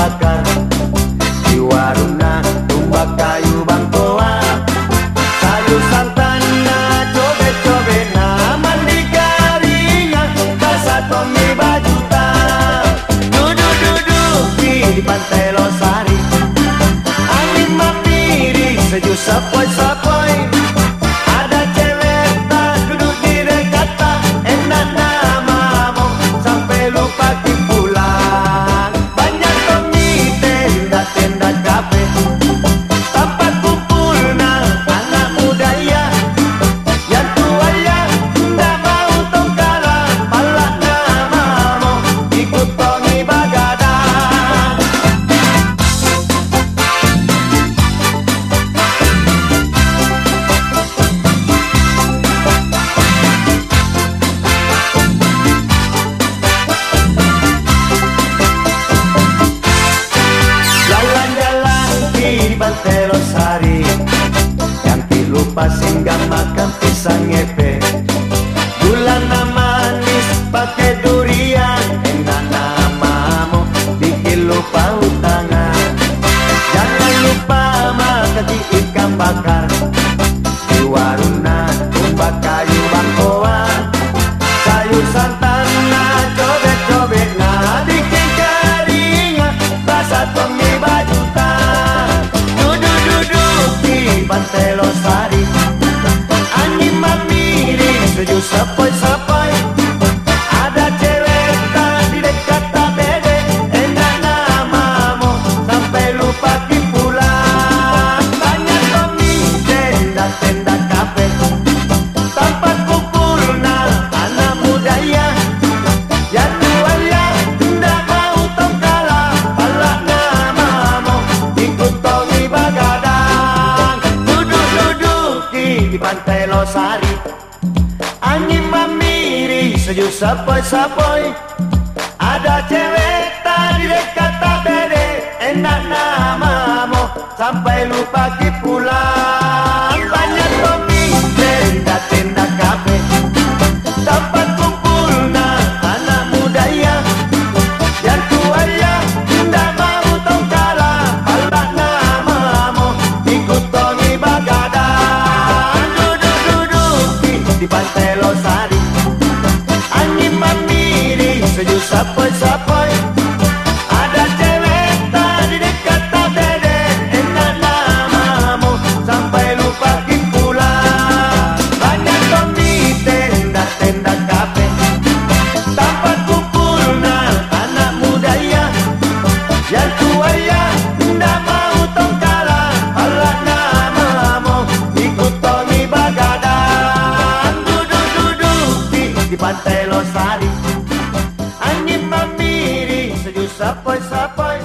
bakar. Di warungna tumbak kayu bangkoa. Kayu santan na cobe-cobe na mandi karinya. Kasatomi bajuta. Dudu-dudu di pantai lupa sehingga makan pisang epe Gula manis pakai durian. Enak namamu bikin lupa utangan. Jangan lupa makan di ikan bakar. Di warung kayu bangkoa Sayur santan di pantai Losari. Angin memiri sejuk sepoi-sepoi. Ada cewek tadi dekat tak bede Enak namamu. Sampai lupa ki di pantai di, di pantai Losari sepoi-sepoi